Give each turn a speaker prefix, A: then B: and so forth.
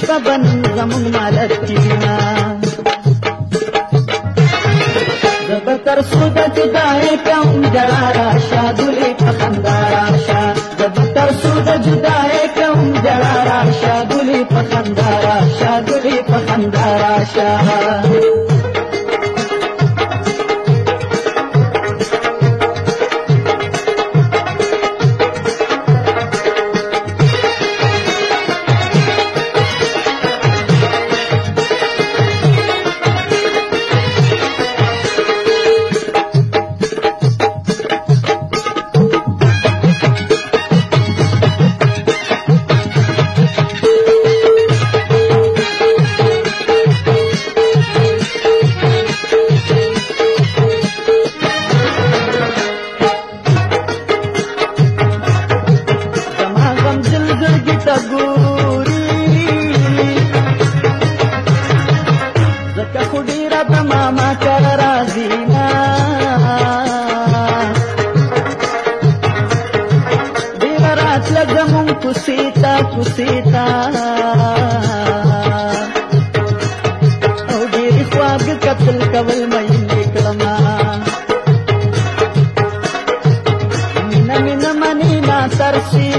A: مچا جڳت गुिता पुसीता गे पतल कमल महीने क्रमा न मी माती